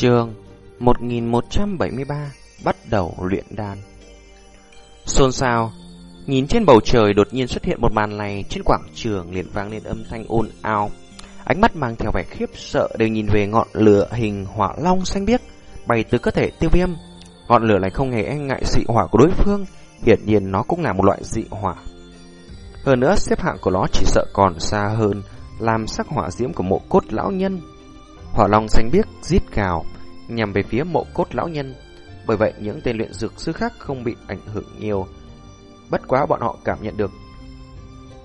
Trường 1173 Bắt đầu luyện đan. Xôn xao, Nhìn trên bầu trời đột nhiên xuất hiện một màn này Trên quảng trường liền vang lên âm thanh ồn ào. Ánh mắt mang theo vẻ khiếp sợ Đều nhìn về ngọn lửa hình hỏa long xanh biếc Bay từ cơ thể tiêu viêm. Ngọn lửa này không hề e ngại dị hỏa của đối phương, Hiển nhiên nó cũng là một loại dị hỏa. Hơn nữa, xếp hạng của nó chỉ sợ còn xa hơn Làm sắc hỏa diễm của mộ cốt lão nhân. Hỏa long xanh biếc rít gào nhằm về phía mộ cốt lão nhân. Bởi vậy những tên luyện dược sư khác không bị ảnh hưởng nhiều. Bất quá bọn họ cảm nhận được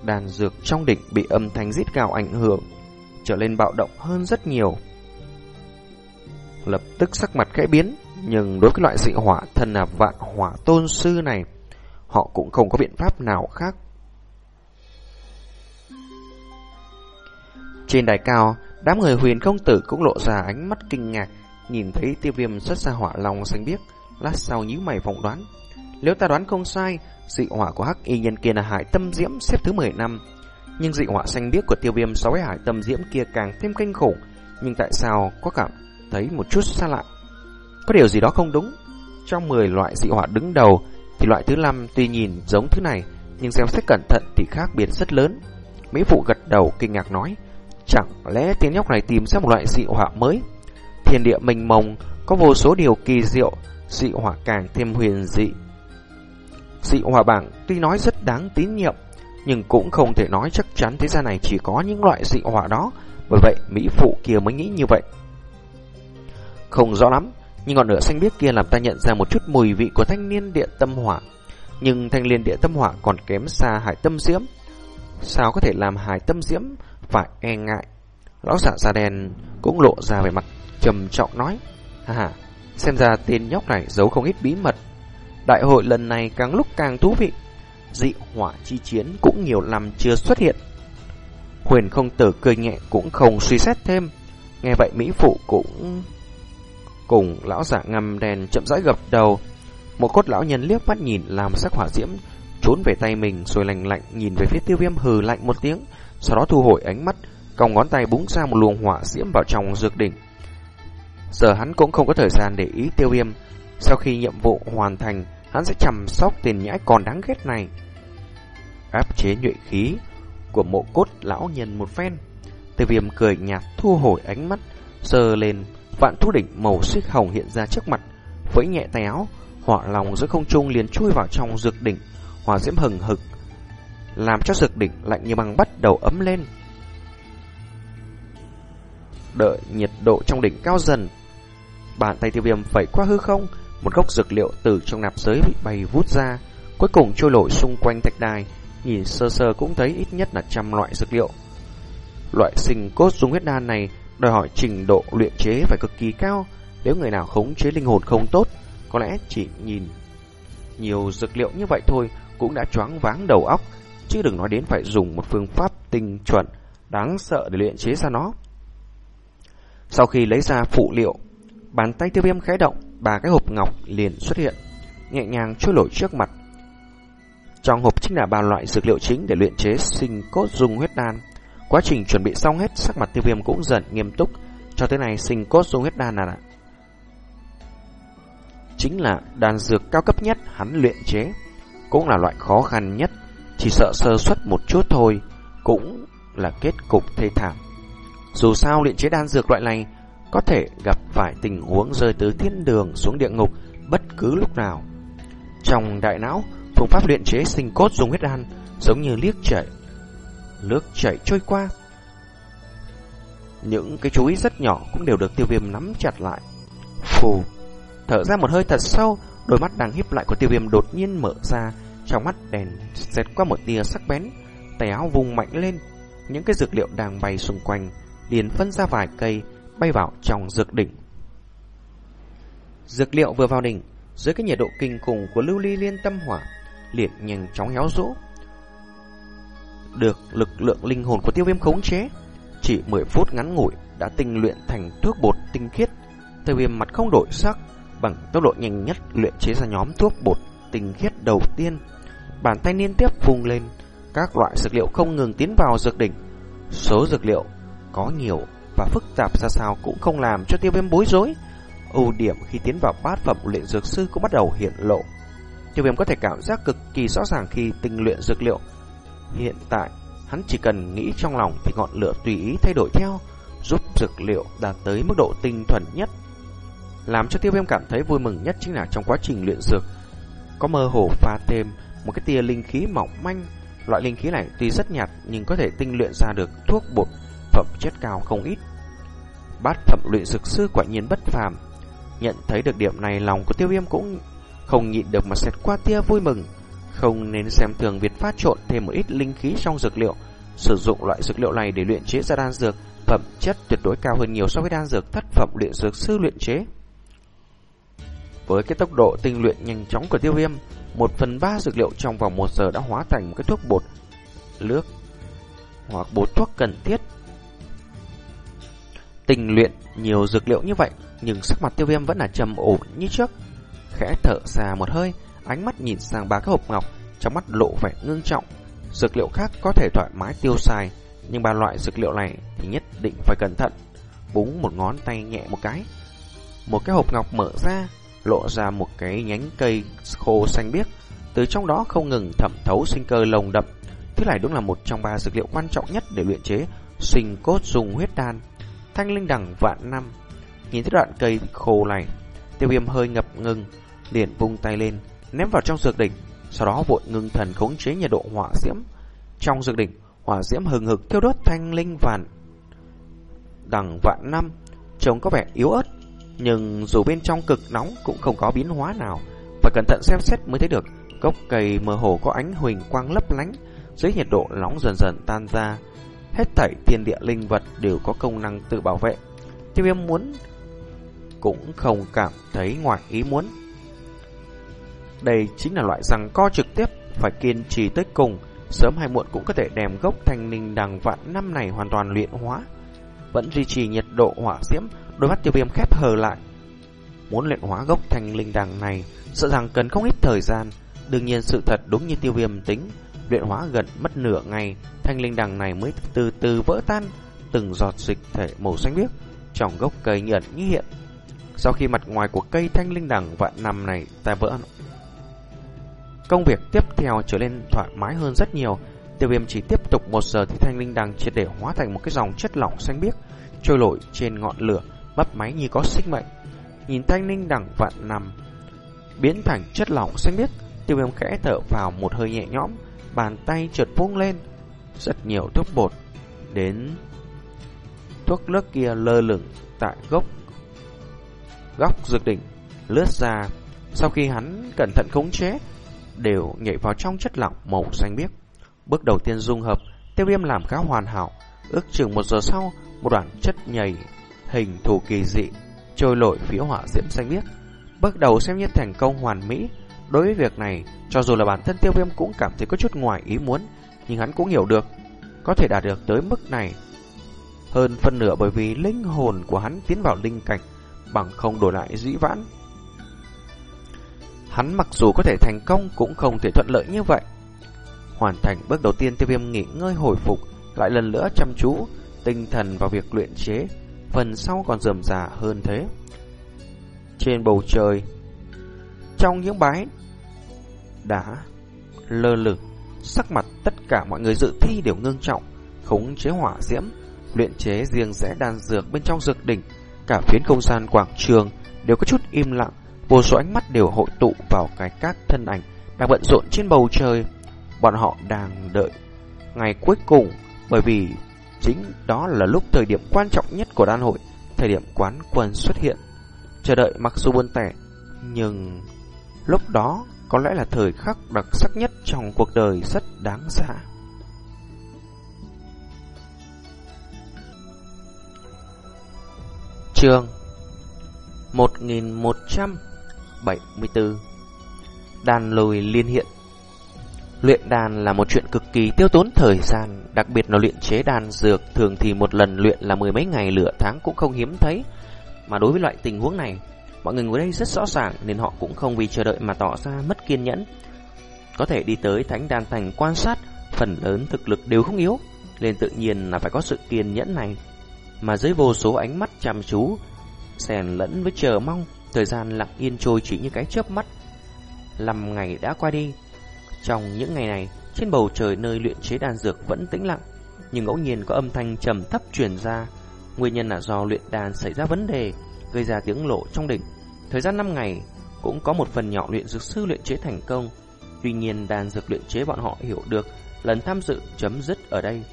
đàn dược trong đỉnh bị âm thanh rít gào ảnh hưởng, trở lên bạo động hơn rất nhiều. Lập tức sắc mặt khẽ biến, nhưng đối với loại dị hỏa thân là vạn hỏa tôn sư này, họ cũng không có biện pháp nào khác. Trên đài cao, Đám người huyền công tử cũng lộ ra ánh mắt kinh ngạc, nhìn thấy tiêu viêm xuất ra hỏa lòng xanh biếc, lát sau nhíu mày phỏng đoán. Nếu ta đoán không sai, dị hỏa của hắc y nhân kia là hải tâm diễm xếp thứ 10 năm. Nhưng dị hỏa xanh biếc của tiêu viêm so với hải tâm diễm kia càng thêm kinh khủng. Nhưng tại sao có cảm thấy một chút xa lạ? Có điều gì đó không đúng. Trong 10 loại dị hỏa đứng đầu, thì loại thứ 5 tuy nhìn giống thứ này, nhưng xem xét cẩn thận thì khác biệt rất lớn. Mỹ phụ gật đầu kinh ngạc nói, Chẳng lẽ tiên nhóc này tìm ra một loại dị hỏa mới? Thiên địa mênh mông có vô số điều kỳ diệu, dị hỏa càng thêm huyền dị. Dị hỏa bảng tuy nói rất đáng tín nhiệm, nhưng cũng không thể nói chắc chắn thế gian này chỉ có những loại dị hỏa đó, bởi vậy Mỹ phụ kia mới nghĩ như vậy. Không rõ lắm, nhưng ngọn lửa xanh biếc kia làm ta nhận ra một chút mùi vị của thanh niên địa tâm hỏa. Nhưng thanh niên địa tâm hỏa còn kém xa hải tâm diễm. Sao có thể làm hải tâm diễm phải e ngại. Lão giả da đen cũng lộ ra vẻ mặt trầm trọng nói, ha ha, xem ra tên nhóc này giấu không ít bí mật. Đại hội lần này càng lúc càng thú vị, dị hỏa chi chiến cũng nhiều năm chưa xuất hiện. Huyền không tử cười nhẹ cũng không suy xét thêm, nghe vậy Mỹ Phụ cũng cùng lão giả ngầm đèn chậm rãi gập đầu. Một cốt lão nhân liếc mắt nhìn làm sắc hỏa diễm trốn về tay mình rồi lạnh lạnh nhìn về phía tiêu viêm hừ lạnh một tiếng sau đó thu hồi ánh mắt, cong ngón tay búng ra một luồng hỏa diễm vào trong dược đỉnh. Giờ hắn cũng không có thời gian để ý tiêu viêm. Sau khi nhiệm vụ hoàn thành, hắn sẽ chăm sóc tiền nhãi còn đáng ghét này. Áp chế nhuệ khí của mộ cốt lão nhân một phen. Tiêu viêm cười nhạt thu hồi ánh mắt, sờ lên vạn thú đỉnh màu xích hồng hiện ra trước mặt. vẫy nhẹ tay áo, hỏa lòng giữa không trung liền chui vào trong dược đỉnh, hỏa diễm hừng hực làm cho dược đỉnh lạnh như băng bắt đầu ấm lên. Đợi nhiệt độ trong đỉnh cao dần, bàn tay tiêu viêm phẩy qua hư không, một gốc dược liệu từ trong nạp giới bị bay vút ra, cuối cùng trôi nổi xung quanh thạch đài, nhìn sơ sơ cũng thấy ít nhất là trăm loại dược liệu. Loại sinh cốt dung huyết đan này đòi hỏi trình độ luyện chế phải cực kỳ cao, nếu người nào khống chế linh hồn không tốt, có lẽ chỉ nhìn nhiều dược liệu như vậy thôi cũng đã choáng váng đầu óc, chứ đừng nói đến phải dùng một phương pháp tinh chuẩn, đáng sợ để luyện chế ra nó. Sau khi lấy ra phụ liệu, bàn tay tiêu viêm khẽ động, ba cái hộp ngọc liền xuất hiện, nhẹ nhàng trôi nổi trước mặt. Trong hộp chính là ba loại dược liệu chính để luyện chế sinh cốt dung huyết đan. Quá trình chuẩn bị xong hết, sắc mặt tiêu viêm cũng dần nghiêm túc. Cho tới này sinh cốt dung huyết đan là chính là đan dược cao cấp nhất hắn luyện chế, cũng là loại khó khăn nhất chỉ sợ sơ suất một chút thôi, Cũng là kết cục thê thảm. Dù sao luyện chế đan dược loại này Có thể gặp phải tình huống rơi từ thiên đường xuống địa ngục Bất cứ lúc nào. Trong đại não, Phương pháp luyện chế sinh cốt dùng huyết đan Giống như liếc chảy Nước chảy trôi qua. Những cái chú ý rất nhỏ Cũng đều được tiêu viêm nắm chặt lại. Phù, Thở ra một hơi thật sâu, Đôi mắt đang híp lại của tiêu viêm đột nhiên mở ra trong mắt đèn xẹt qua một tia sắc bén, tay áo vùng mạnh lên, những cái dược liệu đang bay xung quanh liền phân ra vài cây bay vào trong dược đỉnh. Dược liệu vừa vào đỉnh, dưới cái nhiệt độ kinh khủng của lưu ly liên tâm hỏa, liền nhanh chóng héo rũ. Được lực lượng linh hồn của tiêu viêm khống chế, chỉ 10 phút ngắn ngủi đã tinh luyện thành thuốc bột tinh khiết. Tiêu viêm mặt không đổi sắc, bằng tốc độ nhanh nhất luyện chế ra nhóm thuốc bột tinh khiết đầu tiên. Bàn tay liên tiếp phung lên, các loại dược liệu không ngừng tiến vào dược đỉnh. Số dược liệu có nhiều và phức tạp ra sao cũng không làm cho tiêu viêm bối rối. ưu điểm khi tiến vào bát phẩm luyện dược sư cũng bắt đầu hiện lộ. Tiêu viêm có thể cảm giác cực kỳ rõ ràng khi tinh luyện dược liệu. Hiện tại, hắn chỉ cần nghĩ trong lòng thì ngọn lửa tùy ý thay đổi theo, giúp dược liệu đạt tới mức độ tinh thuần nhất. Làm cho tiêu viêm cảm thấy vui mừng nhất chính là trong quá trình luyện dược, có mơ hồ pha thêm một cái tia linh khí mỏng manh. Loại linh khí này tuy rất nhạt nhưng có thể tinh luyện ra được thuốc bột phẩm chất cao không ít. Bát phẩm luyện dược sư quả nhiên bất phàm. Nhận thấy được điểm này lòng của tiêu viêm cũng không nhịn được mà xét qua tia vui mừng. Không nên xem thường việc pha trộn thêm một ít linh khí trong dược liệu. Sử dụng loại dược liệu này để luyện chế ra đan dược, phẩm chất tuyệt đối cao hơn nhiều so với đan dược thất phẩm luyện dược sư luyện chế. Với cái tốc độ tinh luyện nhanh chóng của tiêu viêm, một phần ba dược liệu trong vòng một giờ đã hóa thành một cái thuốc bột nước hoặc bột thuốc cần thiết. Tinh luyện nhiều dược liệu như vậy, nhưng sắc mặt tiêu viêm vẫn là trầm ổn như trước. Khẽ thở xa một hơi, ánh mắt nhìn sang ba cái hộp ngọc, trong mắt lộ vẻ ngưng trọng. Dược liệu khác có thể thoải mái tiêu xài, nhưng ba loại dược liệu này thì nhất định phải cẩn thận. Búng một ngón tay nhẹ một cái. Một cái hộp ngọc mở ra, lộ ra một cái nhánh cây khô xanh biếc, từ trong đó không ngừng thẩm thấu sinh cơ lồng đậm. Thứ này đúng là một trong ba dược liệu quan trọng nhất để luyện chế sinh cốt dùng huyết đan. Thanh linh đằng vạn năm. Nhìn thấy đoạn cây khô này, tiêu viêm hơi ngập ngừng, liền vung tay lên, ném vào trong dược đỉnh, sau đó vội ngưng thần khống chế nhiệt độ hỏa diễm. Trong dược đỉnh, hỏa diễm hừng hực thiêu đốt thanh linh vạn đằng vạn năm, trông có vẻ yếu ớt nhưng dù bên trong cực nóng cũng không có biến hóa nào. Phải cẩn thận xem xét mới thấy được, Gốc cây mơ hồ có ánh huỳnh quang lấp lánh, Dưới nhiệt độ nóng dần dần tan ra. Hết thảy thiên địa linh vật đều có công năng tự bảo vệ. Tiêu viêm muốn Cũng không cảm thấy ngoài ý muốn. Đây chính là loại rằng co trực tiếp, Phải kiên trì tới cùng. Sớm hay muộn cũng có thể đem gốc thanh linh đằng vạn năm này hoàn toàn luyện hóa. Vẫn duy trì nhiệt độ hỏa diễm Đôi mắt tiêu viêm khép hờ lại. Muốn luyện hóa gốc thanh linh đằng này, Sợ rằng cần không ít thời gian. Đương nhiên sự thật đúng như tiêu viêm tính, Luyện hóa gần mất nửa ngày, Thanh linh đằng này mới từ từ vỡ tan, Từng giọt dịch thể màu xanh biếc Trong gốc cây nhận như hiện. Sau khi mặt ngoài của cây thanh linh đằng vạn năm này ta vỡ Công việc tiếp theo trở nên thoải mái hơn rất nhiều. Tiêu viêm chỉ tiếp tục một giờ thì thanh linh đằng triệt để hóa thành một cái dòng chất lỏng xanh biếc, trôi nổi trên ngọn lửa mấp máy như có sinh mệnh. Nhìn thanh ninh đẳng vạn nằm, biến thành chất lỏng xanh biếc, tiêu viêm khẽ thở vào một hơi nhẹ nhõm, bàn tay trượt vung lên. Rất nhiều thuốc bột đến thuốc nước kia lơ lửng tại gốc góc dược đỉnh lướt ra sau khi hắn cẩn thận khống chế đều nhảy vào trong chất lỏng màu xanh biếc bước đầu tiên dung hợp tiêu viêm làm khá hoàn hảo ước chừng một giờ sau một đoạn chất nhầy hình thù kỳ dị trôi lội phía hỏa diễm xanh biếc. Bước đầu xem như thành công hoàn mỹ. Đối với việc này, cho dù là bản thân tiêu viêm cũng cảm thấy có chút ngoài ý muốn, nhưng hắn cũng hiểu được, có thể đạt được tới mức này. Hơn phân nửa bởi vì linh hồn của hắn tiến vào linh cảnh, bằng không đổi lại dĩ vãn. Hắn mặc dù có thể thành công cũng không thể thuận lợi như vậy. Hoàn thành bước đầu tiên tiêu viêm nghỉ ngơi hồi phục, lại lần nữa chăm chú, tinh thần vào việc luyện chế phần sau còn rườm rà hơn thế. Trên bầu trời, trong những bãi đá lơ lửng, sắc mặt tất cả mọi người dự thi đều ngưng trọng, khống chế hỏa diễm, luyện chế riêng rẽ đan dược bên trong dược đỉnh, cả phiến không gian quảng trường đều có chút im lặng, vô số ánh mắt đều hội tụ vào cái các thân ảnh đang bận rộn trên bầu trời. Bọn họ đang đợi ngày cuối cùng bởi vì Chính đó là lúc thời điểm quan trọng nhất của đan hội, thời điểm quán quân xuất hiện. Chờ đợi mặc dù buồn tẻ, nhưng lúc đó có lẽ là thời khắc đặc sắc nhất trong cuộc đời rất đáng giá. Trường 1174 Đàn lùi liên hiện Luyện đàn là một chuyện cực kỳ tiêu tốn thời gian, đặc biệt là luyện chế đàn dược thường thì một lần luyện là mười mấy ngày lửa tháng cũng không hiếm thấy. Mà đối với loại tình huống này, mọi người ngồi đây rất rõ ràng nên họ cũng không vì chờ đợi mà tỏ ra mất kiên nhẫn. Có thể đi tới thánh đàn thành quan sát, phần lớn thực lực đều không yếu, nên tự nhiên là phải có sự kiên nhẫn này. Mà dưới vô số ánh mắt chăm chú, xèn lẫn với chờ mong, thời gian lặng yên trôi chỉ như cái chớp mắt. Năm ngày đã qua đi. Trong những ngày này, trên bầu trời nơi luyện chế đan dược vẫn tĩnh lặng, nhưng ngẫu nhiên có âm thanh trầm thấp truyền ra. Nguyên nhân là do luyện đan xảy ra vấn đề, gây ra tiếng lộ trong đỉnh. Thời gian 5 ngày cũng có một phần nhỏ luyện dược sư luyện chế thành công. Tuy nhiên đan dược luyện chế bọn họ hiểu được lần tham dự chấm dứt ở đây.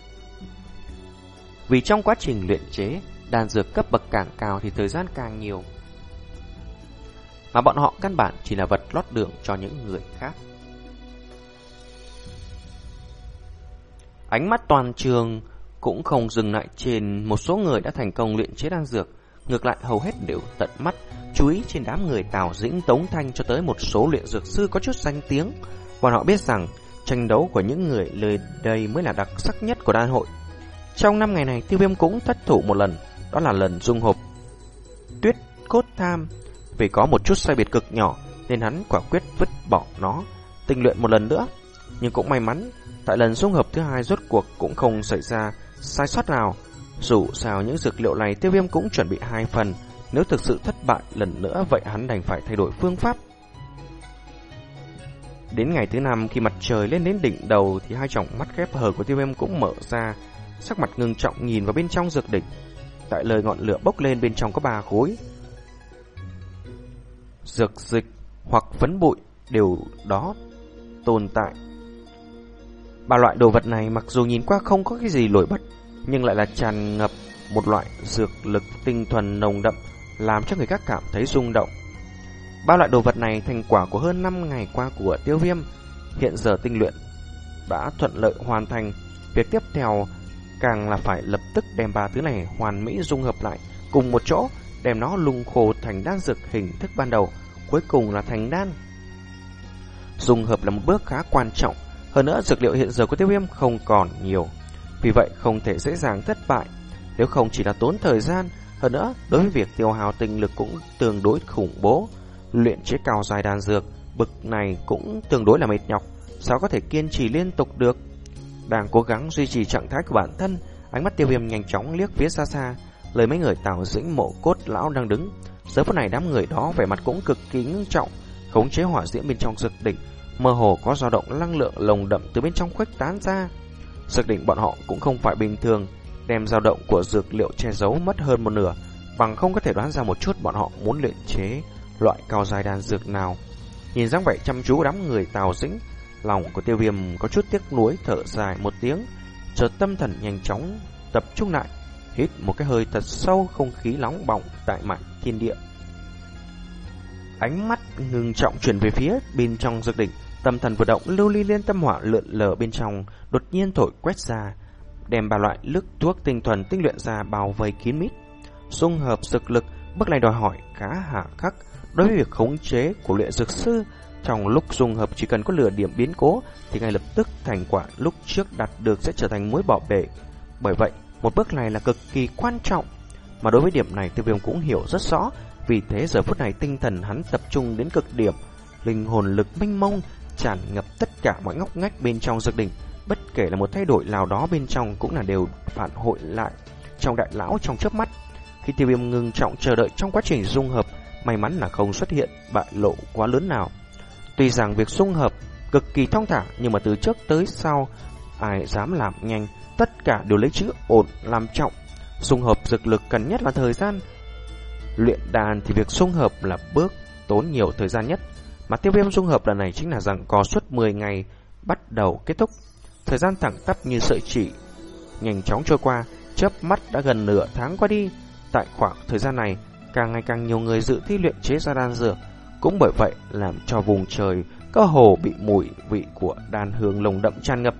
Vì trong quá trình luyện chế, đan dược cấp bậc càng cao thì thời gian càng nhiều. Mà bọn họ căn bản chỉ là vật lót đường cho những người khác. Ánh mắt toàn trường cũng không dừng lại trên một số người đã thành công luyện chế đan dược. Ngược lại hầu hết đều tận mắt chú ý trên đám người Tào Dĩnh Tống Thanh cho tới một số luyện dược sư có chút danh tiếng. Bọn họ biết rằng tranh đấu của những người lời đây mới là đặc sắc nhất của đan hội. Trong năm ngày này tiêu viêm cũng thất thủ một lần, đó là lần dung hộp tuyết cốt tham. Vì có một chút sai biệt cực nhỏ nên hắn quả quyết vứt bỏ nó, tinh luyện một lần nữa. Nhưng cũng may mắn, tại lần dung hợp thứ hai rốt cuộc cũng không xảy ra sai sót nào. Dù sao những dược liệu này tiêu viêm cũng chuẩn bị hai phần, nếu thực sự thất bại lần nữa vậy hắn đành phải thay đổi phương pháp. Đến ngày thứ năm khi mặt trời lên đến đỉnh đầu thì hai tròng mắt khép hờ của tiêu viêm cũng mở ra, sắc mặt ngưng trọng nhìn vào bên trong dược đỉnh. Tại lời ngọn lửa bốc lên bên trong có ba khối. Dược dịch hoặc phấn bụi đều đó tồn tại. Ba loại đồ vật này mặc dù nhìn qua không có cái gì nổi bật, nhưng lại là tràn ngập một loại dược lực tinh thuần nồng đậm, làm cho người khác cảm thấy rung động. Ba loại đồ vật này thành quả của hơn 5 ngày qua của tiêu viêm, hiện giờ tinh luyện đã thuận lợi hoàn thành. Việc tiếp theo càng là phải lập tức đem ba thứ này hoàn mỹ dung hợp lại cùng một chỗ, đem nó lung khô thành đan dược hình thức ban đầu, cuối cùng là thành đan. Dung hợp là một bước khá quan trọng, hơn nữa dược liệu hiện giờ của tiêu viêm không còn nhiều, vì vậy không thể dễ dàng thất bại. Nếu không chỉ là tốn thời gian, hơn nữa đối với việc tiêu hào tinh lực cũng tương đối khủng bố. Luyện chế cao dài đan dược, bực này cũng tương đối là mệt nhọc, sao có thể kiên trì liên tục được. Đang cố gắng duy trì trạng thái của bản thân, ánh mắt tiêu viêm nhanh chóng liếc phía xa xa, lời mấy người tào dĩnh mộ cốt lão đang đứng. Giờ phút này đám người đó vẻ mặt cũng cực kỳ ngưng trọng, khống chế hỏa diễm bên trong dược đỉnh, mơ hồ có dao động năng lượng lồng đậm từ bên trong khuếch tán ra. Xác đỉnh bọn họ cũng không phải bình thường, đem dao động của dược liệu che giấu mất hơn một nửa, bằng không có thể đoán ra một chút bọn họ muốn luyện chế loại cao dài đan dược nào. Nhìn dáng vẻ chăm chú đám người tào dĩnh, lòng của tiêu viêm có chút tiếc nuối thở dài một tiếng, chợt tâm thần nhanh chóng tập trung lại, hít một cái hơi thật sâu không khí nóng bỏng tại mạn thiên địa. Ánh mắt ngừng trọng chuyển về phía bên trong dược đỉnh, tâm thần vừa động lưu ly liên tâm hỏa lượn lờ bên trong, đột nhiên thổi quét ra, đem ba loại nước thuốc tinh thuần tinh luyện ra bao vây kín mít. Dung hợp dược lực, bước này đòi hỏi khá hạ khắc đối với việc khống chế của luyện dược sư. Trong lúc dung hợp chỉ cần có lửa điểm biến cố thì ngay lập tức thành quả lúc trước đạt được sẽ trở thành mối bỏ bể. Bởi vậy, một bước này là cực kỳ quan trọng. Mà đối với điểm này tiêu viêm cũng hiểu rất rõ, vì thế giờ phút này tinh thần hắn tập trung đến cực điểm, linh hồn lực minh mông tràn ngập tất cả mọi ngóc ngách bên trong dược đỉnh, bất kể là một thay đổi nào đó bên trong cũng là đều phản hội lại trong đại lão trong chớp mắt. Khi tiêu viêm ngừng trọng chờ đợi trong quá trình dung hợp, may mắn là không xuất hiện bại lộ quá lớn nào. Tuy rằng việc dung hợp cực kỳ thong thả nhưng mà từ trước tới sau ai dám làm nhanh, tất cả đều lấy chữ ổn làm trọng. Dung hợp dược lực cần nhất là thời gian. Luyện đàn thì việc dung hợp là bước tốn nhiều thời gian nhất, mà tiêu viêm dung hợp lần này chính là rằng có suốt 10 ngày bắt đầu kết thúc. Thời gian thẳng tắp như sợi chỉ, nhanh chóng trôi qua, chớp mắt đã gần nửa tháng qua đi. Tại khoảng thời gian này, càng ngày càng nhiều người dự thi luyện chế ra đan dược, cũng bởi vậy làm cho vùng trời cơ hồ bị mùi vị của đan hương lồng đậm tràn ngập.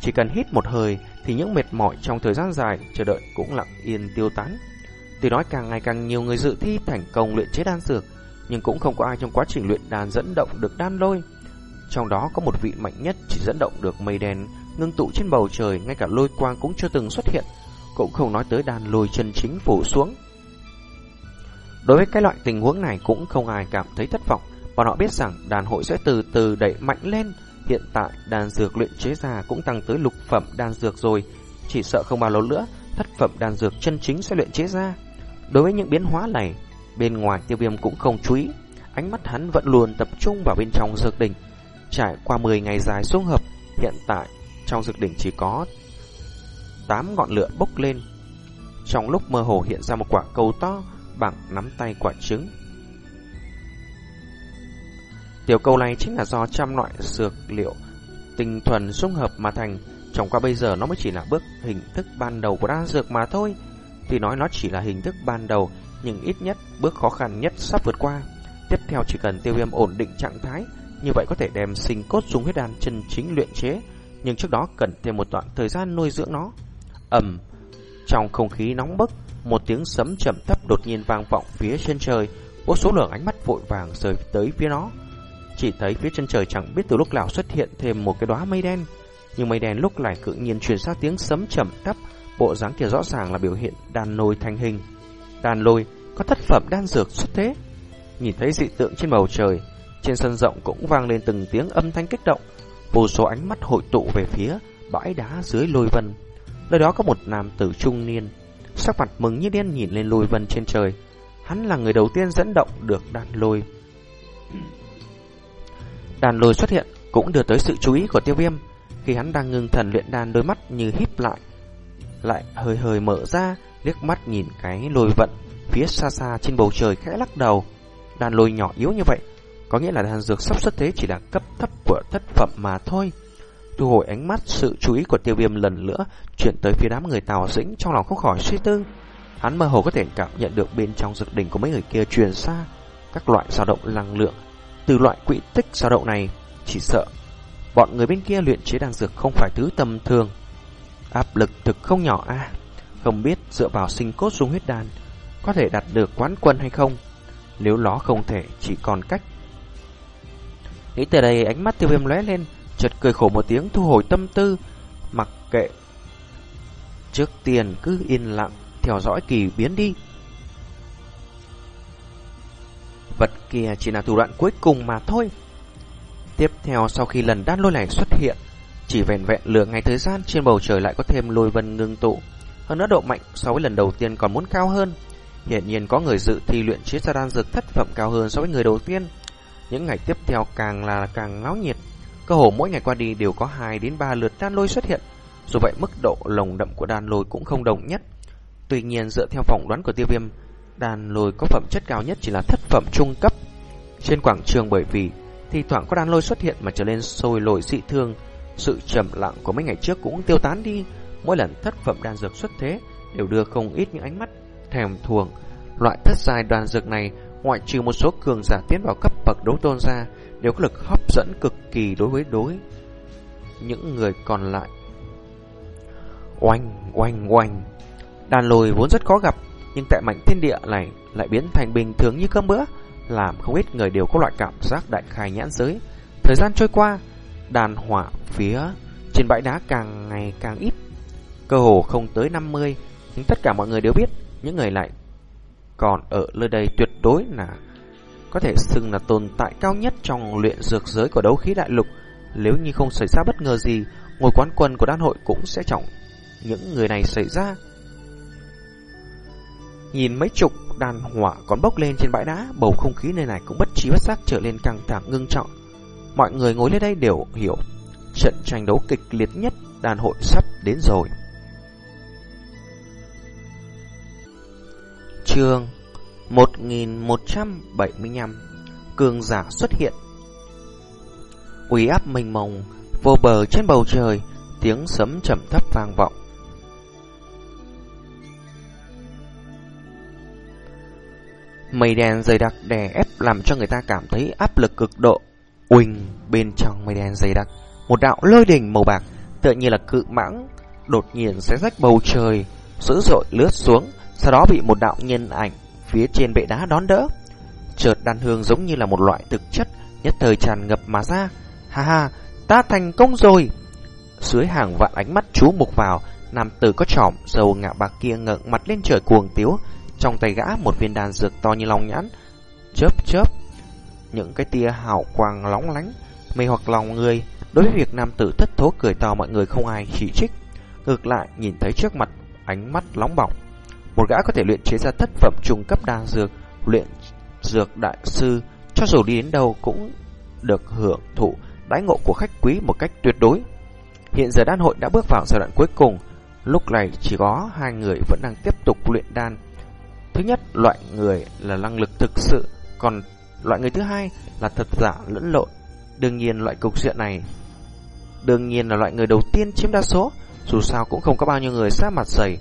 Chỉ cần hít một hơi thì những mệt mỏi trong thời gian dài chờ đợi cũng lặng yên tiêu tán. từ đó càng ngày càng nhiều người dự thi thành công luyện chế đan dược, nhưng cũng không có ai trong quá trình luyện đan dẫn động được đan lôi. Trong đó có một vị mạnh nhất chỉ dẫn động được mây đen ngưng tụ trên bầu trời, ngay cả lôi quang cũng chưa từng xuất hiện, cũng không nói tới đan lôi chân chính phủ xuống. Đối với cái loại tình huống này cũng không ai cảm thấy thất vọng, bọn họ biết rằng đàn hội sẽ từ từ đẩy mạnh lên. Hiện tại đàn dược luyện chế ra cũng tăng tới lục phẩm đan dược rồi, chỉ sợ không bao lâu nữa thất phẩm đan dược chân chính sẽ luyện chế ra. Đối với những biến hóa này, Bên ngoài tiêu viêm cũng không chú ý, ánh mắt hắn vẫn luôn tập trung vào bên trong dược đỉnh. Trải qua 10 ngày dài xuống hợp, hiện tại trong dược đỉnh chỉ có 8 ngọn lửa bốc lên. Trong lúc mơ hồ hiện ra một quả cầu to bằng nắm tay quả trứng. Tiểu cầu này chính là do trăm loại dược liệu tinh thuần xung hợp mà thành. Trong qua bây giờ nó mới chỉ là bước hình thức ban đầu của đan dược mà thôi. Thì nói nó chỉ là hình thức ban đầu, nhưng ít nhất bước khó khăn nhất sắp vượt qua. Tiếp theo chỉ cần tiêu viêm ổn định trạng thái, như vậy có thể đem sinh cốt dung huyết đan chân chính luyện chế, nhưng trước đó cần thêm một đoạn thời gian nuôi dưỡng nó. ầm, trong không khí nóng bức, một tiếng sấm trầm thấp đột nhiên vang vọng phía trên trời, vô số lượng ánh mắt vội vàng rời tới phía nó. Chỉ thấy phía chân trời chẳng biết từ lúc nào xuất hiện thêm một cái đóa mây đen, nhưng mây đen lúc này cự nhiên truyền ra tiếng sấm trầm thấp, bộ dáng kia rõ ràng là biểu hiện đàn nồi thành hình. Đàn lôi có thất phẩm đan dược xuất thế. Nhìn thấy dị tượng trên bầu trời, trên sân rộng cũng vang lên từng tiếng âm thanh kích động, vô số ánh mắt hội tụ về phía bãi đá dưới lôi vân. Nơi đó có một nam tử trung niên, sắc mặt mừng như đen nhìn lên lôi vân trên trời. Hắn là người đầu tiên dẫn động được đàn lôi. Đàn lôi xuất hiện cũng đưa tới sự chú ý của tiêu viêm. Khi hắn đang ngưng thần luyện đàn đôi mắt như híp lại, lại hơi hơi mở ra, liếc mắt nhìn cái lôi vận phía xa xa trên bầu trời khẽ lắc đầu. Đàn lôi nhỏ yếu như vậy, có nghĩa là đàn dược sắp xuất thế chỉ là cấp thấp của thất phẩm mà thôi. Thu hồi ánh mắt, sự chú ý của tiêu viêm lần nữa chuyển tới phía đám người tào dĩnh trong lòng không khỏi suy tư. Hắn mơ hồ có thể cảm nhận được bên trong dược đỉnh của mấy người kia truyền xa các loại dao động năng lượng. Từ loại quỹ tích dao động này, chỉ sợ bọn người bên kia luyện chế đan dược không phải thứ tầm thường. Áp lực thực không nhỏ a à, Không biết dựa vào sinh cốt dung huyết đan có thể đạt được quán quân hay không. Nếu nó không thể, chỉ còn cách. Nghĩ từ đây ánh mắt tiêu viêm lóe lên, chợt cười khổ một tiếng thu hồi tâm tư, mặc kệ. Trước tiên cứ yên lặng, theo dõi kỳ biến đi. Vật kia chỉ là thủ đoạn cuối cùng mà thôi. Tiếp theo sau khi lần đan lôi này xuất hiện, chỉ vẹn vẹn lửa ngày thời gian trên bầu trời lại có thêm lôi vân ngưng tụ. Hơn nữa độ mạnh so với lần đầu tiên còn muốn cao hơn. Hiện nhiên có người dự thi luyện chế ra đan dược thất phẩm cao hơn so với người đầu tiên. Những ngày tiếp theo càng là càng náo nhiệt. Cơ hồ mỗi ngày qua đi đều có 2 đến 3 lượt đan lôi xuất hiện. Dù vậy mức độ lồng đậm của đan lôi cũng không đồng nhất. Tuy nhiên dựa theo phỏng đoán của tiêu viêm, đan lôi có phẩm chất cao nhất chỉ là thất phẩm trung cấp. Trên quảng trường bởi vì thì thoảng có đan lôi xuất hiện mà trở nên sôi lồi dị thương, sự trầm lặng của mấy ngày trước cũng tiêu tán đi. Mỗi lần thất phẩm đan dược xuất thế đều đưa không ít những ánh mắt thèm thuồng. Loại thất giai đan dược này, ngoại trừ một số cường giả tiến vào cấp bậc đấu tôn ra, đều có lực hấp dẫn cực kỳ đối với đối những người còn lại. Oanh, oanh, oanh. Đàn lồi vốn rất khó gặp, nhưng tại mảnh thiên địa này lại biến thành bình thường như cơm bữa, làm không ít người đều có loại cảm giác đại khai nhãn giới. Thời gian trôi qua, đàn hỏa phía trên bãi đá càng ngày càng ít, cơ hồ không tới 50, nhưng tất cả mọi người đều biết những người lại còn ở nơi đây tuyệt đối là có thể xưng là tồn tại cao nhất trong luyện dược giới của đấu khí đại lục. Nếu như không xảy ra bất ngờ gì, ngôi quán quân của đan hội cũng sẽ trọng những người này xảy ra. Nhìn mấy chục đàn hỏa còn bốc lên trên bãi đá, bầu không khí nơi này cũng bất trí bất giác trở lên căng thẳng ngưng trọng. Mọi người ngồi lên đây đều hiểu, trận tranh đấu kịch liệt nhất đàn hội sắp đến rồi. Chương 1175 Cường giả xuất hiện Uy áp mênh mông Vô bờ trên bầu trời Tiếng sấm trầm thấp vang vọng Mây đen dày đặc đè ép làm cho người ta cảm thấy áp lực cực độ. Uỳnh bên trong mây đen dày đặc, một đạo lôi đỉnh màu bạc tựa như là cự mãng đột nhiên xé rách bầu trời, dữ dội lướt xuống, sau đó bị một đạo nhân ảnh phía trên bệ đá đón đỡ. Chợt đan hương giống như là một loại thực chất nhất thời tràn ngập mà ra. Ha ha, ta thành công rồi! Dưới hàng vạn ánh mắt chú mục vào, nam tử có trỏm dầu ngạ bạc kia ngẩng mặt lên trời cuồng tiếu, trong tay gã một viên đan dược to như lòng nhãn, chớp chớp, những cái tia hào quang lóng lánh, mê hoặc lòng người. Đối với việc nam tử thất thố cười to mọi người không ai chỉ trích. Ngược lại nhìn thấy trước mặt ánh mắt nóng bỏng một gã có thể luyện chế ra thất phẩm trung cấp đan dược, luyện dược đại sư, cho dù đi đến đâu cũng được hưởng thụ đãi ngộ của khách quý một cách tuyệt đối. Hiện giờ đan hội đã bước vào giai đoạn cuối cùng, lúc này chỉ có hai người vẫn đang tiếp tục luyện đan. Thứ nhất, loại người là năng lực thực sự, còn loại người thứ hai là thật giả lẫn lộn. Đương nhiên loại cục diện này đương nhiên là loại người đầu tiên chiếm đa số, dù sao cũng không có bao nhiêu người sát mặt dày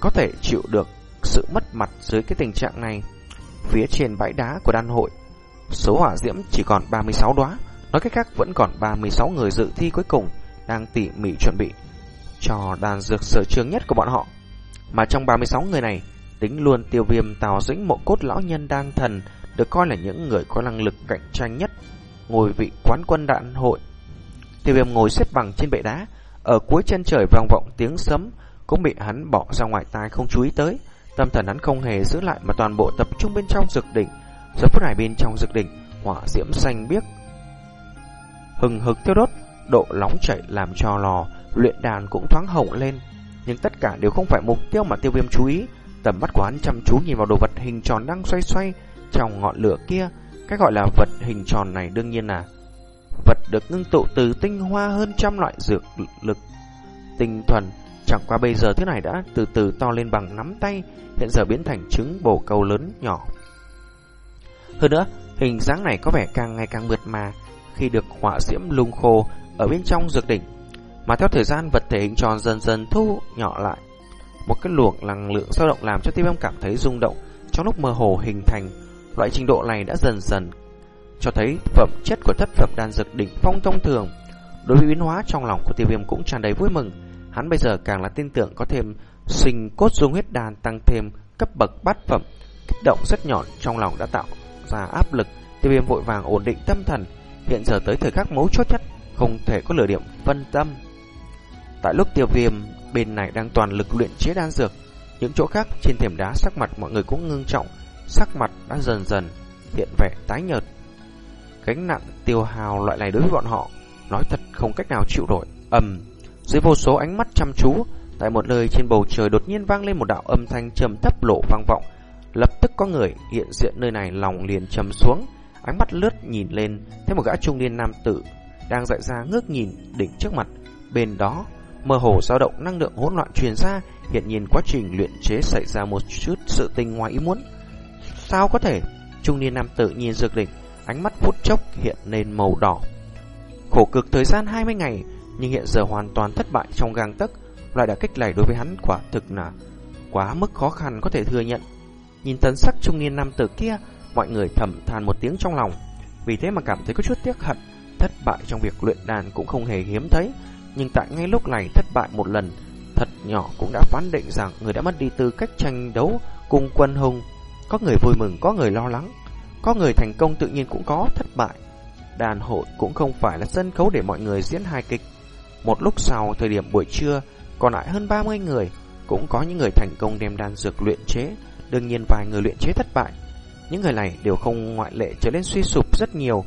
có thể chịu được sự mất mặt dưới cái tình trạng này. Phía trên bãi đá của đan hội, số hỏa diễm chỉ còn 36 đóa, nói cách khác vẫn còn 36 người dự thi cuối cùng đang tỉ mỉ chuẩn bị cho đàn dược sở trường nhất của bọn họ. Mà trong 36 người này, tính luôn tiêu viêm tào dĩnh mộ cốt lão nhân đan thần được coi là những người có năng lực cạnh tranh nhất ngồi vị quán quân đạn hội. Tiêu viêm ngồi xếp bằng trên bệ đá, ở cuối chân trời vang vọng tiếng sấm cũng bị hắn bỏ ra ngoài tai không chú ý tới. Tâm thần hắn không hề giữ lại mà toàn bộ tập trung bên trong dược đỉnh. Giờ phút này bên trong dược đỉnh, hỏa diễm xanh biếc hừng hực thiêu đốt, độ nóng chảy làm cho lò luyện đàn cũng thoáng hồng lên. Nhưng tất cả đều không phải mục tiêu mà tiêu viêm chú ý. Tầm mắt của hắn chăm chú nhìn vào đồ vật hình tròn đang xoay xoay trong ngọn lửa kia. Cái gọi là vật hình tròn này đương nhiên là vật được ngưng tụ từ tinh hoa hơn trăm loại dược lực tinh thuần. Chẳng qua bây giờ thứ này đã từ từ to lên bằng nắm tay, hiện giờ biến thành trứng bồ câu lớn nhỏ. Hơn nữa, hình dáng này có vẻ càng ngày càng mượt mà khi được hỏa diễm lung khô ở bên trong dược đỉnh. Mà theo thời gian vật thể hình tròn dần dần thu nhỏ lại. Một cái luồng năng lượng dao động làm cho tim em cảm thấy rung động trong lúc mơ hồ hình thành. Loại trình độ này đã dần dần cho thấy phẩm chất của thất phẩm đan dược đỉnh phong thông thường. Đối với biến hóa trong lòng của tiêu viêm cũng tràn đầy vui mừng. Hắn bây giờ càng là tin tưởng có thêm sinh cốt dung huyết đan tăng thêm cấp bậc bát phẩm. Kích động rất nhọn trong lòng đã tạo ra áp lực. Tiêu viêm vội vàng ổn định tâm thần. Hiện giờ tới thời khắc mấu chốt nhất, không thể có lửa điểm phân tâm. Tại lúc tiêu viêm bên này đang toàn lực luyện chế đan dược, những chỗ khác trên thềm đá sắc mặt mọi người cũng ngưng trọng, sắc mặt đã dần dần hiện vẻ tái nhợt. Gánh nặng tiêu hào loại này đối với bọn họ, nói thật không cách nào chịu nổi. ầm dưới vô số ánh mắt chăm chú, tại một nơi trên bầu trời đột nhiên vang lên một đạo âm thanh trầm thấp lộ vang vọng. Lập tức có người hiện diện nơi này lòng liền trầm xuống, ánh mắt lướt nhìn lên, thấy một gã trung niên nam tử đang dại ra ngước nhìn đỉnh trước mặt. Bên đó, mơ hồ dao động năng lượng hỗn loạn truyền ra, hiện nhiên quá trình luyện chế xảy ra một chút sự tình ngoài ý muốn. Sao có thể? Trung niên nam tử nhìn dược đỉnh, ánh mắt phút chốc hiện lên màu đỏ. Khổ cực thời gian 20 ngày, nhưng hiện giờ hoàn toàn thất bại trong gang tấc. Loại đả kích này đối với hắn quả thực là quá mức khó khăn có thể thừa nhận. Nhìn tấn sắc trung niên nam tử kia, mọi người thầm than một tiếng trong lòng. Vì thế mà cảm thấy có chút tiếc hận, thất bại trong việc luyện đàn cũng không hề hiếm thấy. Nhưng tại ngay lúc này thất bại một lần, thật nhỏ cũng đã phán định rằng người đã mất đi tư cách tranh đấu cùng quân hùng. Có người vui mừng, có người lo lắng, có người thành công tự nhiên cũng có thất bại. Đàn hội cũng không phải là sân khấu để mọi người diễn hài kịch. Một lúc sau, thời điểm buổi trưa, còn lại hơn 30 người, cũng có những người thành công đem đan dược luyện chế, đương nhiên vài người luyện chế thất bại. Những người này đều không ngoại lệ trở nên suy sụp rất nhiều.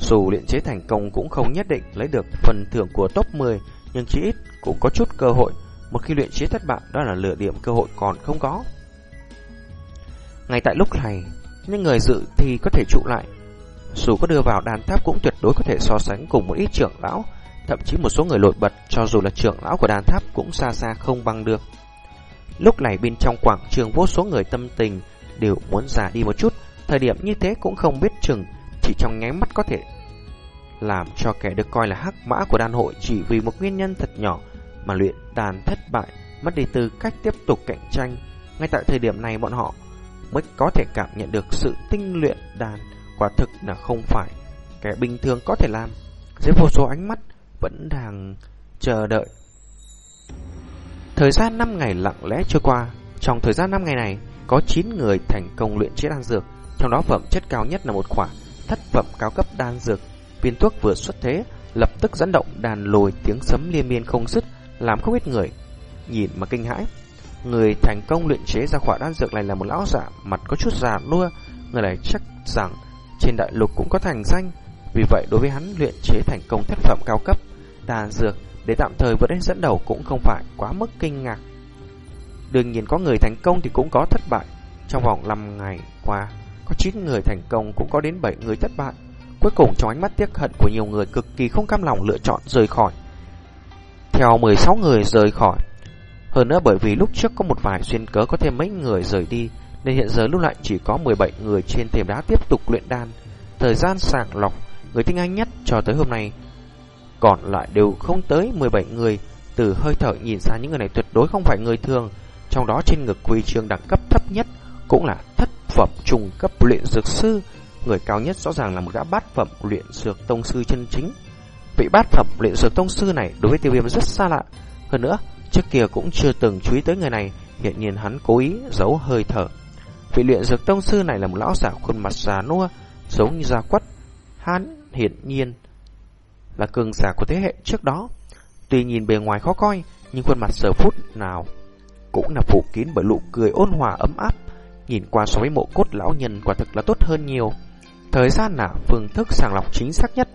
Dù luyện chế thành công cũng không nhất định lấy được phần thưởng của top 10, nhưng chỉ ít cũng có chút cơ hội. Một khi luyện chế thất bại, đó là lựa điểm cơ hội còn không có. Ngay tại lúc này, những người dự thì có thể trụ lại. Dù có đưa vào đàn tháp cũng tuyệt đối có thể so sánh cùng một ít trưởng lão, thậm chí một số người nổi bật cho dù là trưởng lão của đàn tháp cũng xa xa không bằng được. Lúc này bên trong quảng trường vô số người tâm tình đều muốn già đi một chút, thời điểm như thế cũng không biết chừng, chỉ trong nháy mắt có thể làm cho kẻ được coi là hắc mã của đàn hội chỉ vì một nguyên nhân thật nhỏ mà luyện đàn thất bại, mất đi tư cách tiếp tục cạnh tranh. Ngay tại thời điểm này bọn họ mới có thể cảm nhận được sự tinh luyện đàn quả thực là không phải kẻ bình thường có thể làm. Dưới vô số ánh mắt vẫn đang chờ đợi. Thời gian 5 ngày lặng lẽ trôi qua, trong thời gian 5 ngày này có 9 người thành công luyện chế đan dược, trong đó phẩm chất cao nhất là một khoản thất phẩm cao cấp đan dược. Viên thuốc vừa xuất thế, lập tức dẫn động đàn lồi tiếng sấm liên miên không dứt, làm không ít người nhìn mà kinh hãi. Người thành công luyện chế ra khỏa đan dược này là một lão giả mặt có chút già nua, người này chắc rằng trên đại lục cũng có thành danh, vì vậy đối với hắn luyện chế thành công thất phẩm cao cấp đan dược để tạm thời vượt đến dẫn đầu cũng không phải quá mức kinh ngạc. Đương nhiên có người thành công thì cũng có thất bại, Trong vòng 5 ngày qua, có 9 người thành công cũng có đến 7 người thất bại. Cuối cùng trong ánh mắt tiếc hận của nhiều người cực kỳ không cam lòng lựa chọn rời khỏi. Theo 16 người rời khỏi. Hơn nữa bởi vì lúc trước có một vài xuyên cớ có thêm mấy người rời đi, nên hiện giờ lúc lại chỉ có 17 người trên thềm đá tiếp tục luyện đan. Thời gian sàng lọc, người tinh anh nhất cho tới hôm nay, còn lại đều không tới 17 người. Từ hơi thở nhìn ra những người này tuyệt đối không phải người thường, trong đó trên ngực quy trường đẳng cấp thấp nhất cũng là thất phẩm trung cấp luyện dược sư, người cao nhất rõ ràng là một gã bát phẩm luyện dược tông sư chân chính. Vị bát phẩm luyện dược tông sư này đối với tiêu viêm rất xa lạ. Hơn nữa, trước kia cũng chưa từng chú ý tới người này, hiện nhiên hắn cố ý giấu hơi thở. Vị luyện dược tông sư này là một lão giả khuôn mặt già nua, giống như da quất. Hắn hiển nhiên là cường giả của thế hệ trước đó. Tuy nhìn bề ngoài khó coi, nhưng khuôn mặt giờ phút nào cũng là phủ kín bởi nụ cười ôn hòa ấm áp. Nhìn qua so với mộ cốt lão nhân quả thực là tốt hơn nhiều. Thời gian là phương thức sàng lọc chính xác nhất.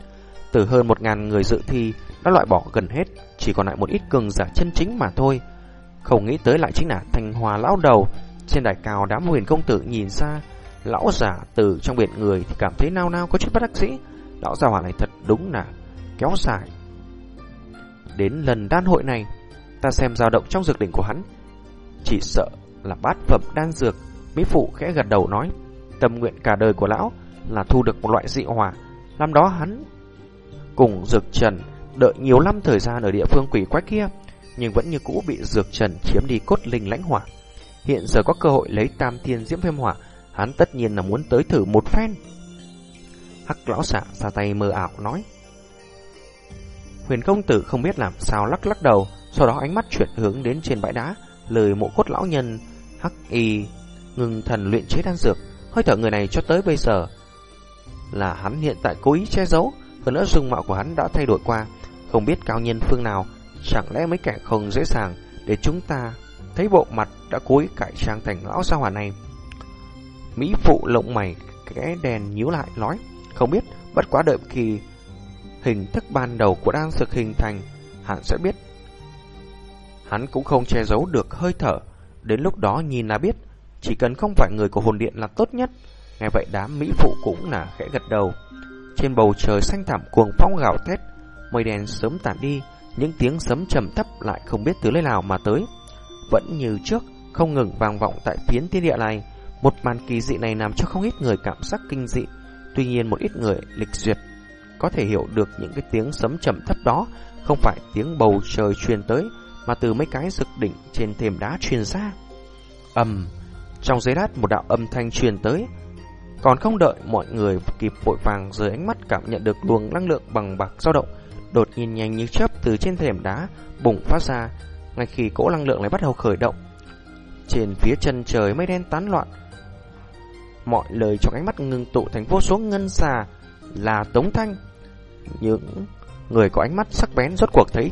Từ hơn một ngàn người dự thi đã loại bỏ gần hết, chỉ còn lại một ít cường giả chân chính mà thôi. Không nghĩ tới lại chính là thành hòa lão đầu. Trên đài cao đám huyền công tử nhìn ra, lão giả từ trong biển người thì cảm thấy nao nao có chút bất đắc dĩ. Lão già hỏa này thật đúng là kéo dài. Đến lần đan hội này, ta xem dao động trong dược đỉnh của hắn. Chỉ sợ là bát phẩm đan dược. Mỹ phụ khẽ gật đầu nói, tâm nguyện cả đời của lão là thu được một loại dị hỏa. Năm đó hắn cùng dược trần đợi nhiều năm thời gian ở địa phương quỷ quái kia, nhưng vẫn như cũ bị dược trần chiếm đi cốt linh lãnh hỏa. Hiện giờ có cơ hội lấy tam thiên diễm viêm hỏa, hắn tất nhiên là muốn tới thử một phen. Hắc lão xạ ra tay mờ ảo nói. Huyền công tử không biết làm sao lắc lắc đầu, sau đó ánh mắt chuyển hướng đến trên bãi đá, lời mộ cốt lão nhân Hắc y ngừng thần luyện chế đan dược, hơi thở người này cho tới bây giờ là hắn hiện tại cố ý che giấu, hơn nữa dung mạo của hắn đã thay đổi qua, không biết cao nhân phương nào, chẳng lẽ mấy kẻ không dễ dàng để chúng ta thấy bộ mặt đã cố ý cải trang thành lão gia hỏa này. Mỹ phụ lộng mày, kẽ đèn nhíu lại nói, không biết, bất quá đợi khi hình thức ban đầu của đan dược hình thành, hắn sẽ biết. Hắn cũng không che giấu được hơi thở, đến lúc đó nhìn là biết, chỉ cần không phải người của hồn điện là tốt nhất. ngay vậy đám Mỹ phụ cũng là khẽ gật đầu. Trên bầu trời xanh thảm cuồng phong gào thét, mây đen sớm tản đi, những tiếng sấm trầm thấp lại không biết từ nơi nào mà tới. Vẫn như trước, không ngừng vang vọng tại phiến thiên địa này. Một màn kỳ dị này làm cho không ít người cảm giác kinh dị. Tuy nhiên một ít người lịch duyệt có thể hiểu được những cái tiếng sấm trầm thấp đó không phải tiếng bầu trời truyền tới mà từ mấy cái rực đỉnh trên thềm đá truyền ra. ầm, trong giấy đát một đạo âm thanh truyền tới, còn không đợi mọi người kịp vội vàng dưới ánh mắt cảm nhận được luồng năng lượng bằng bạc dao động, đột nhiên nhanh như chớp từ trên thềm đá bùng phát ra, ngay khi cỗ năng lượng này bắt đầu khởi động. Trên phía chân trời mây đen tán loạn, mọi lời trong ánh mắt ngưng tụ thành vô số ngân xà là Tống Thanh. Những người có ánh mắt sắc bén rốt cuộc thấy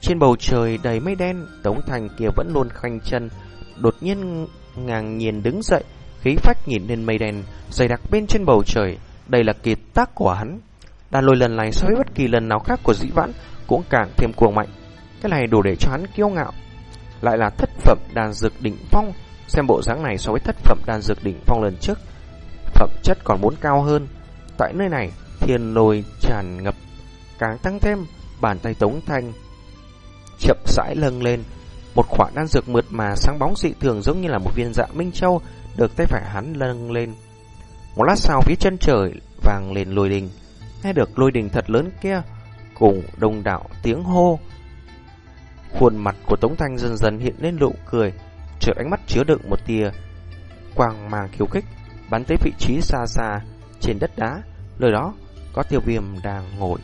trên bầu trời đầy mây đen, Tống Thanh kia vẫn luôn khanh chân, đột nhiên ngang nhiên đứng dậy, khí phách nhìn lên mây đen dày đặc bên trên bầu trời, đây là kiệt tác của hắn. Đàn lôi lần này so với bất kỳ lần nào khác của dĩ vãn cũng càng thêm cuồng mạnh. Cái này đủ để cho hắn kiêu ngạo. Lại là thất phẩm đàn dược đỉnh phong, xem bộ dáng này so với thất phẩm đàn dược đỉnh phong lần trước, phẩm chất còn muốn cao hơn. Tại nơi này, thiên lôi tràn ngập, càng tăng thêm, bàn tay tống thanh chậm rãi lâng lên. Một quả đan dược mượt mà sáng bóng dị thường giống như là một viên dạ minh châu được tay phải hắn lâng lên. Một lát sau phía chân trời vàng lên lùi đình, nghe được lôi đình thật lớn kia cùng đông đảo tiếng hô. Khuôn mặt của Tống Thanh dần dần hiện lên nụ cười, chợt ánh mắt chứa đựng một tia quang mang khiêu khích, bắn tới vị trí xa xa trên đất đá, nơi đó có tiêu viêm đang ngồi